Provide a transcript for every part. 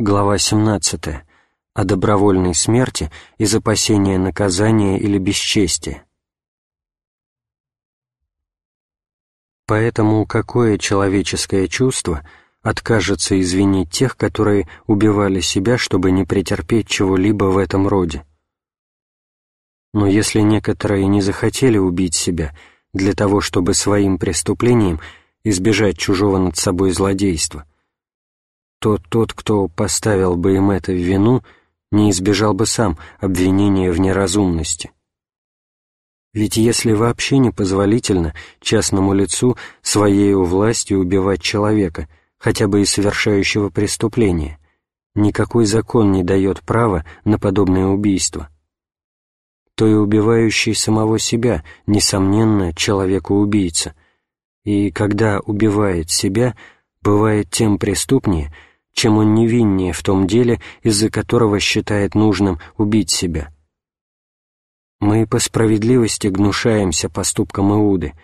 Глава 17. О добровольной смерти из опасения наказания или бесчестия. Поэтому какое человеческое чувство откажется извинить тех, которые убивали себя, чтобы не претерпеть чего-либо в этом роде? Но если некоторые не захотели убить себя для того, чтобы своим преступлением избежать чужого над собой злодейства – то тот, кто поставил бы им это в вину, не избежал бы сам обвинения в неразумности. Ведь если вообще не позволительно частному лицу своею властью убивать человека, хотя бы и совершающего преступление, никакой закон не дает права на подобное убийство, то и убивающий самого себя, несомненно, человеку-убийца, и когда убивает себя, бывает тем преступнее, чем он невиннее в том деле, из-за которого считает нужным убить себя. Мы по справедливости гнушаемся поступком Иуды,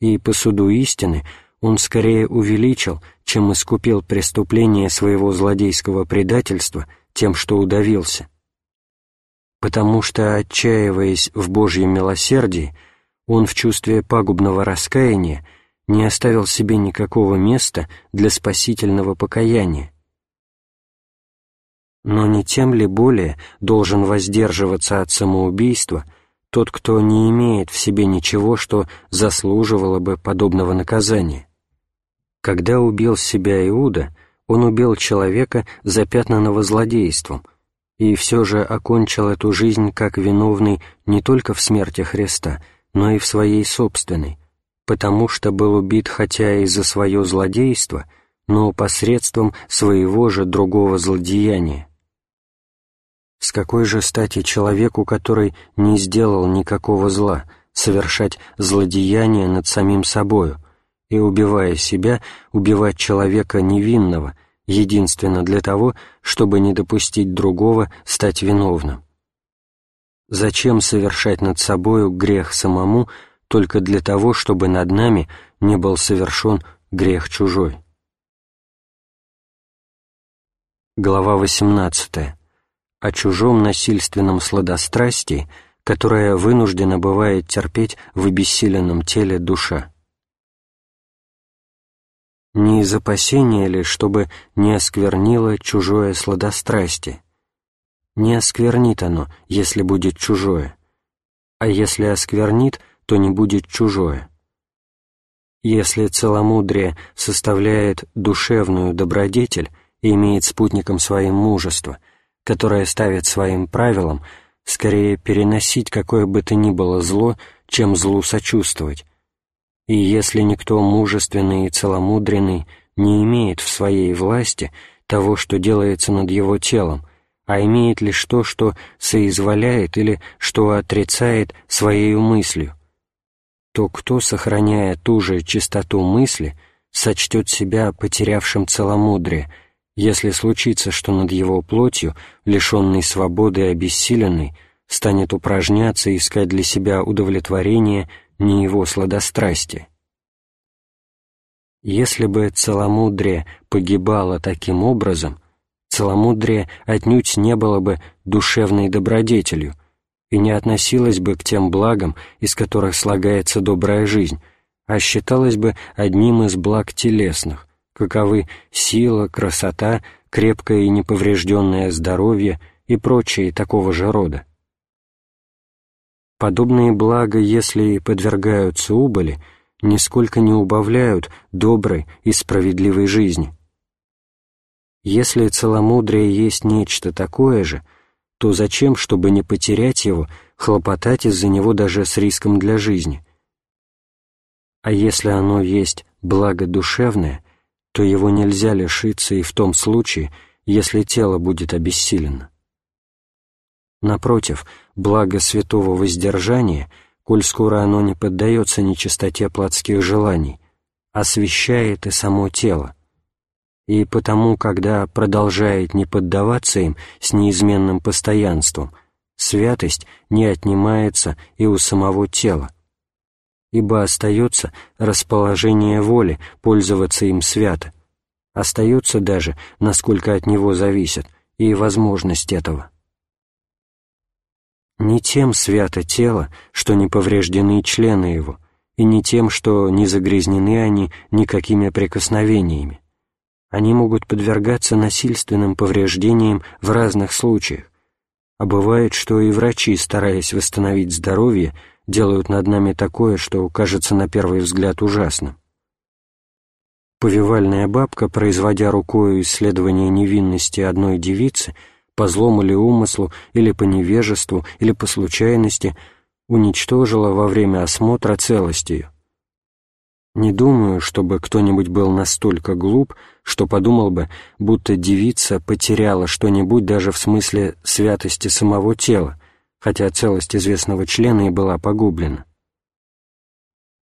и по суду истины он скорее увеличил, чем искупил преступление своего злодейского предательства тем, что удавился. Потому что, отчаиваясь в Божьем милосердии, он в чувстве пагубного раскаяния не оставил себе никакого места для спасительного покаяния, но не тем ли более должен воздерживаться от самоубийства тот, кто не имеет в себе ничего, что заслуживало бы подобного наказания? Когда убил себя Иуда, он убил человека, запятнанного злодейством, и все же окончил эту жизнь как виновный не только в смерти Христа, но и в своей собственной, потому что был убит хотя и за свое злодейство, но посредством своего же другого злодеяния. С какой же стати человеку, который не сделал никакого зла, совершать злодеяние над самим собою и, убивая себя, убивать человека невинного, единственно для того, чтобы не допустить другого стать виновным? Зачем совершать над собою грех самому только для того, чтобы над нами не был совершен грех чужой? Глава восемнадцатая о чужом насильственном сладострастии, которое вынуждена бывает терпеть в обессиленном теле душа. Не из опасения ли, чтобы не осквернило чужое сладострастие? Не осквернит оно, если будет чужое, а если осквернит, то не будет чужое. Если целомудрие составляет душевную добродетель и имеет спутником своим мужество — которая ставит своим правилам скорее переносить какое бы то ни было зло, чем злу сочувствовать. И если никто мужественный и целомудренный не имеет в своей власти того, что делается над его телом, а имеет лишь то, что соизволяет или что отрицает своей мыслью, то кто, сохраняя ту же чистоту мысли, сочтет себя потерявшим целомудрие, если случится, что над его плотью, лишенной свободы и обессиленной, станет упражняться и искать для себя удовлетворение не его сладострастие. Если бы целомудрие погибало таким образом, целомудрие отнюдь не было бы душевной добродетелью и не относилось бы к тем благам, из которых слагается добрая жизнь, а считалось бы одним из благ телесных, каковы сила, красота, крепкое и неповрежденное здоровье и прочие такого же рода. Подобные блага, если и подвергаются убыли, нисколько не убавляют доброй и справедливой жизни. Если целомудрие есть нечто такое же, то зачем, чтобы не потерять его, хлопотать из-за него даже с риском для жизни? А если оно есть благо душевное, то его нельзя лишиться и в том случае, если тело будет обессилено. Напротив, благо святого воздержания, коль скоро оно не поддается нечистоте плотских желаний, освещает и само тело, и потому, когда продолжает не поддаваться им с неизменным постоянством, святость не отнимается и у самого тела, ибо остается расположение воли пользоваться им свято, остается даже, насколько от него зависит, и возможность этого. Не тем свято тело, что не повреждены члены его, и не тем, что не загрязнены они никакими прикосновениями. Они могут подвергаться насильственным повреждениям в разных случаях, а бывает, что и врачи, стараясь восстановить здоровье, делают над нами такое, что кажется на первый взгляд ужасным. Повивальная бабка, производя рукою исследование невинности одной девицы, по злому ли умыслу, или по невежеству, или по случайности, уничтожила во время осмотра целость ее. Не думаю, чтобы кто-нибудь был настолько глуп, что подумал бы, будто девица потеряла что-нибудь даже в смысле святости самого тела, хотя целость известного члена и была погублена.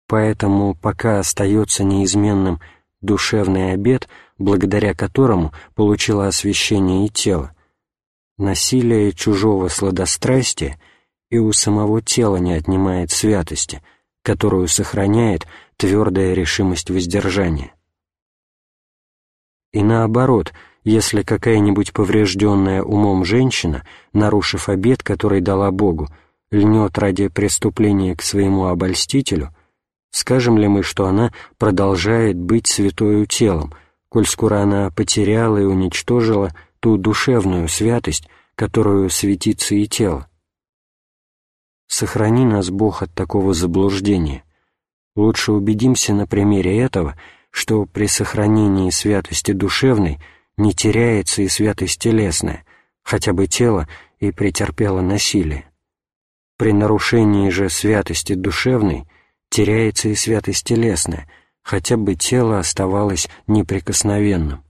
Поэтому пока остается неизменным душевный обет, благодаря которому получила освящение и тело, насилие чужого сладострастия и у самого тела не отнимает святости, которую сохраняет твердая решимость воздержания. И наоборот, если какая-нибудь поврежденная умом женщина, нарушив обет, который дала Богу, льнет ради преступления к своему обольстителю, скажем ли мы, что она продолжает быть святою телом, коль скоро она потеряла и уничтожила ту душевную святость, которую светится и тело? Сохрани нас, Бог, от такого заблуждения. Лучше убедимся на примере этого, что при сохранении святости душевной не теряется и святость телесная, хотя бы тело и претерпело насилие. При нарушении же святости душевной теряется и святость телесная, хотя бы тело оставалось неприкосновенным.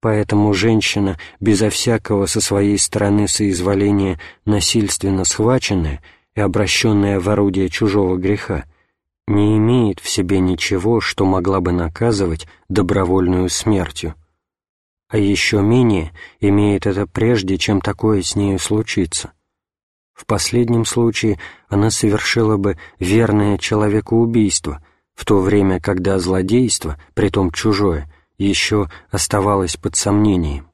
Поэтому женщина, безо всякого со своей стороны соизволения насильственно схваченная и обращенная в орудие чужого греха, не имеет в себе ничего, что могла бы наказывать добровольную смертью, а еще менее имеет это прежде, чем такое с нею случится. В последнем случае она совершила бы верное человекоубийство, в то время, когда злодейство, притом чужое, еще оставалось под сомнением.